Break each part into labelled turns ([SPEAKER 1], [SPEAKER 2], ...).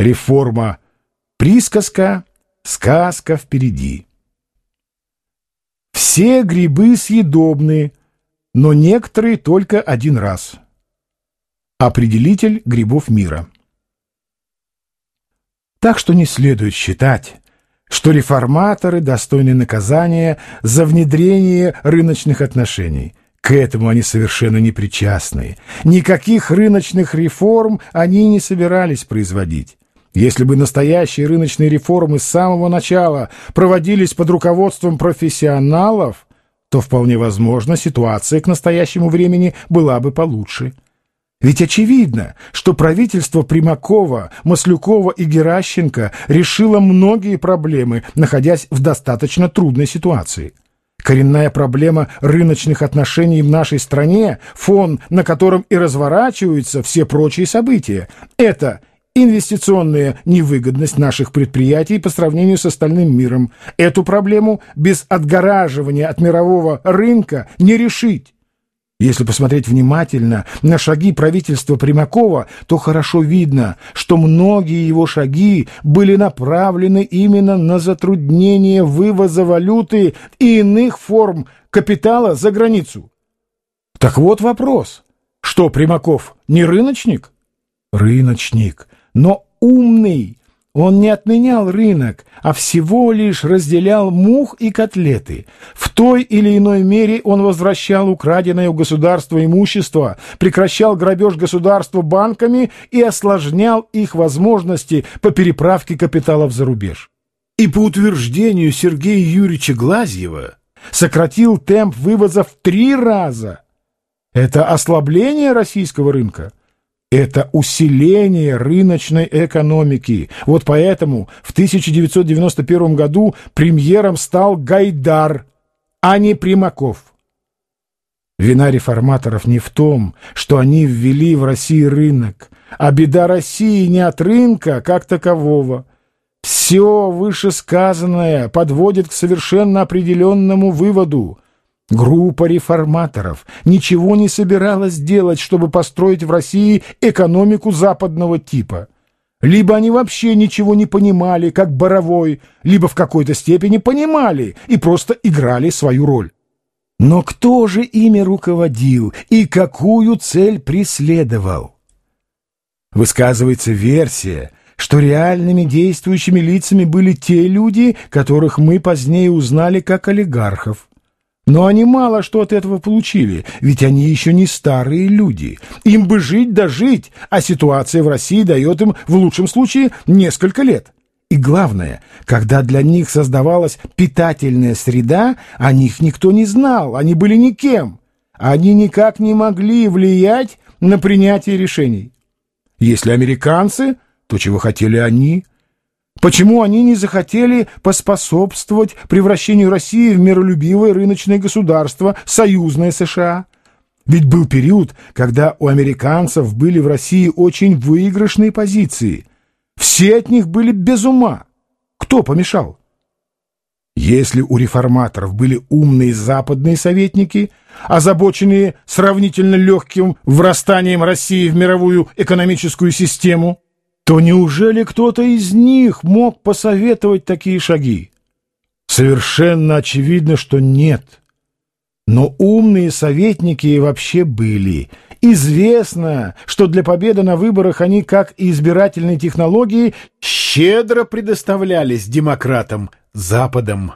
[SPEAKER 1] Реформа присказка, сказка впереди. Все грибы съедобны, но некоторые только один раз. Определитель грибов мира. Так что не следует считать, что реформаторы достойны наказания за внедрение рыночных отношений. К этому они совершенно не причастны. Никаких рыночных реформ они не собирались производить. Если бы настоящие рыночные реформы с самого начала проводились под руководством профессионалов, то вполне возможно ситуация к настоящему времени была бы получше. Ведь очевидно, что правительство Примакова, Маслюкова и Геращенко решило многие проблемы, находясь в достаточно трудной ситуации. Коренная проблема рыночных отношений в нашей стране, фон, на котором и разворачиваются все прочие события, это инвестиционная невыгодность наших предприятий по сравнению с остальным миром. Эту проблему без отгораживания от мирового рынка не решить. Если посмотреть внимательно на шаги правительства Примакова, то хорошо видно, что многие его шаги были направлены именно на затруднение вывоза валюты и иных форм капитала за границу. Так вот вопрос, что Примаков не рыночник? Рыночник, но умный. Он не отменял рынок, а всего лишь разделял мух и котлеты. В той или иной мере он возвращал украденное у государства имущество, прекращал грабеж государства банками и осложнял их возможности по переправке капиталов за рубеж. И по утверждению Сергея Юрьевича Глазьева сократил темп вывоза в три раза. Это ослабление российского рынка – это усиление рыночной экономики. Вот поэтому в 1991 году премьером стал Гайдар, а не Примаков. Вина реформаторов не в том, что они ввели в России рынок, а беда России не от рынка как такового. Все вышесказанное подводит к совершенно определенному выводу – Группа реформаторов ничего не собиралась делать, чтобы построить в России экономику западного типа. Либо они вообще ничего не понимали, как Боровой, либо в какой-то степени понимали и просто играли свою роль. Но кто же ими руководил и какую цель преследовал? Высказывается версия, что реальными действующими лицами были те люди, которых мы позднее узнали как олигархов. Но они мало что от этого получили, ведь они еще не старые люди. Им бы жить да жить, а ситуация в России дает им, в лучшем случае, несколько лет. И главное, когда для них создавалась питательная среда, о них никто не знал, они были никем. Они никак не могли влиять на принятие решений. Если американцы, то чего хотели они? Почему они не захотели поспособствовать превращению России в миролюбивое рыночное государство, союзное США? Ведь был период, когда у американцев были в России очень выигрышные позиции. Все от них были без ума. Кто помешал? Если у реформаторов были умные западные советники, озабоченные сравнительно легким врастанием России в мировую экономическую систему, то неужели кто-то из них мог посоветовать такие шаги? Совершенно очевидно, что нет. Но умные советники вообще были. Известно, что для победы на выборах они, как и избирательные технологии, щедро предоставлялись демократам Западом.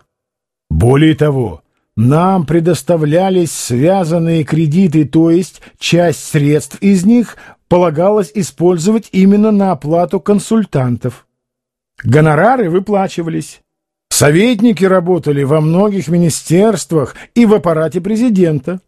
[SPEAKER 1] Более того, нам предоставлялись связанные кредиты, то есть часть средств из них полагалось использовать именно на оплату консультантов. Гонорары выплачивались. Советники работали во многих министерствах и в аппарате президента.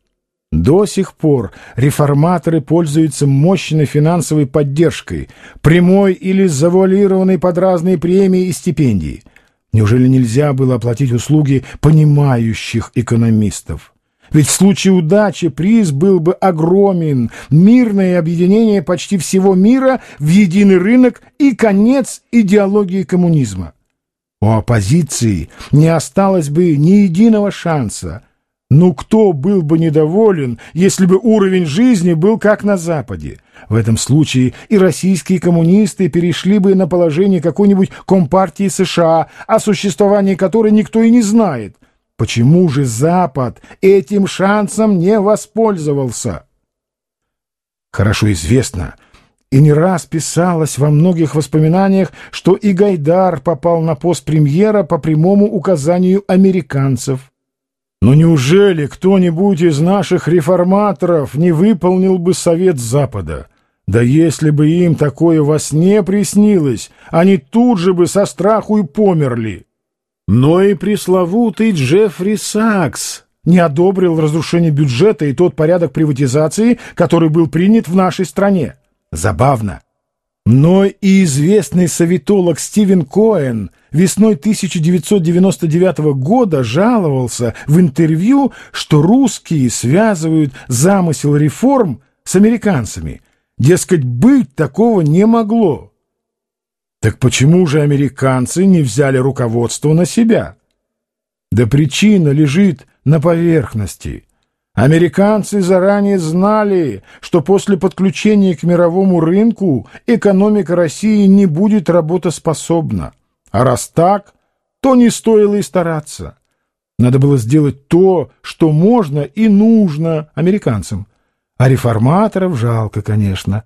[SPEAKER 1] До сих пор реформаторы пользуются мощной финансовой поддержкой, прямой или завуалированной под разные премии и стипендии. Неужели нельзя было оплатить услуги понимающих экономистов? Ведь в случае удачи приз был бы огромен, мирное объединение почти всего мира в единый рынок и конец идеологии коммунизма. У оппозиции не осталось бы ни единого шанса. Ну кто был бы недоволен, если бы уровень жизни был как на Западе? В этом случае и российские коммунисты перешли бы на положение какой-нибудь компартии США, о существовании которой никто и не знает. Почему же Запад этим шансом не воспользовался? Хорошо известно, и не раз писалось во многих воспоминаниях, что и Гайдар попал на пост премьера по прямому указанию американцев. Но неужели кто-нибудь из наших реформаторов не выполнил бы совет Запада? Да если бы им такое во сне приснилось, они тут же бы со страху и померли. Но и пресловутый Джеффри Сакс не одобрил разрушение бюджета и тот порядок приватизации, который был принят в нашей стране. Забавно. Но и известный советолог Стивен Коэн весной 1999 года жаловался в интервью, что русские связывают замысел реформ с американцами. Дескать, быть такого не могло. Так почему же американцы не взяли руководство на себя? Да причина лежит на поверхности. Американцы заранее знали, что после подключения к мировому рынку экономика России не будет работоспособна. А раз так, то не стоило и стараться. Надо было сделать то, что можно и нужно американцам. А реформаторов жалко, конечно.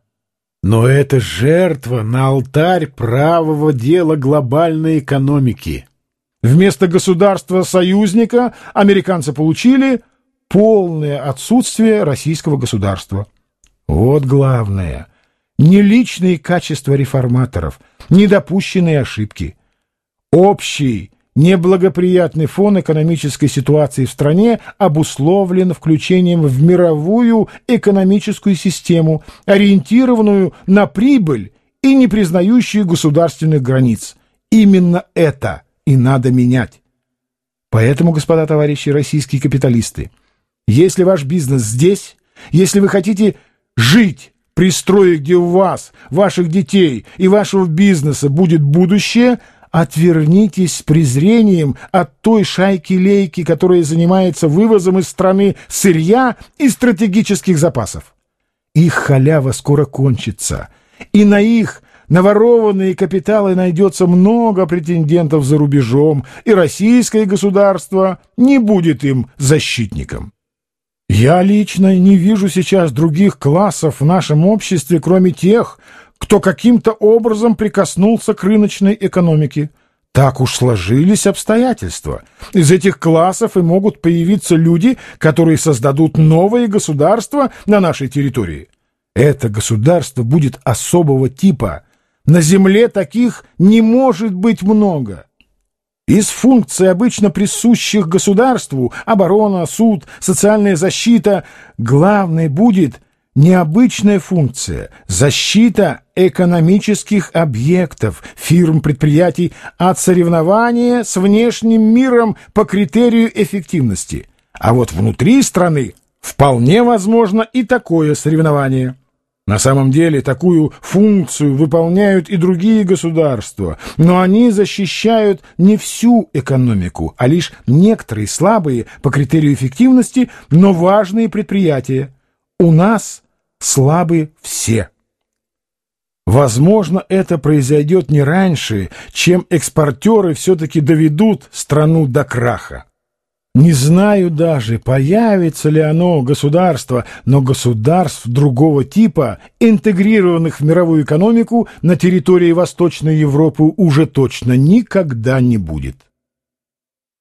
[SPEAKER 1] Но это жертва на алтарь правого дела глобальной экономики. Вместо государства-союзника американцы получили полное отсутствие российского государства. Вот главное. Не личные качества реформаторов, не допущенные ошибки. Общий неблагоприятный фон экономической ситуации в стране обусловлен включением в мировую экономическую систему, ориентированную на прибыль и не признающую государственных границ. Именно это и надо менять. Поэтому, господа товарищи российские капиталисты, если ваш бизнес здесь, если вы хотите жить при строе, где у вас, ваших детей и вашего бизнеса будет будущее, отвернитесь с презрением от той шайки-лейки, которая занимается вывозом из страны сырья и стратегических запасов. Их халява скоро кончится, и на их наворованные капиталы найдется много претендентов за рубежом, и российское государство не будет им защитником. Я лично не вижу сейчас других классов в нашем обществе, кроме тех, кто каким-то образом прикоснулся к рыночной экономике. Так уж сложились обстоятельства. Из этих классов и могут появиться люди, которые создадут новое государство на нашей территории. Это государство будет особого типа. На земле таких не может быть много. Из функций, обычно присущих государству, оборона, суд, социальная защита, главной будет необычная функция – защита экономических объектов, фирм, предприятий от соревнования с внешним миром по критерию эффективности. А вот внутри страны вполне возможно и такое соревнование. На самом деле такую функцию выполняют и другие государства, но они защищают не всю экономику, а лишь некоторые слабые по критерию эффективности, но важные предприятия. У нас слабы все. Возможно, это произойдет не раньше, чем экспортеры все-таки доведут страну до краха. Не знаю даже, появится ли оно, государство, но государств другого типа, интегрированных в мировую экономику, на территории Восточной Европы уже точно никогда не будет.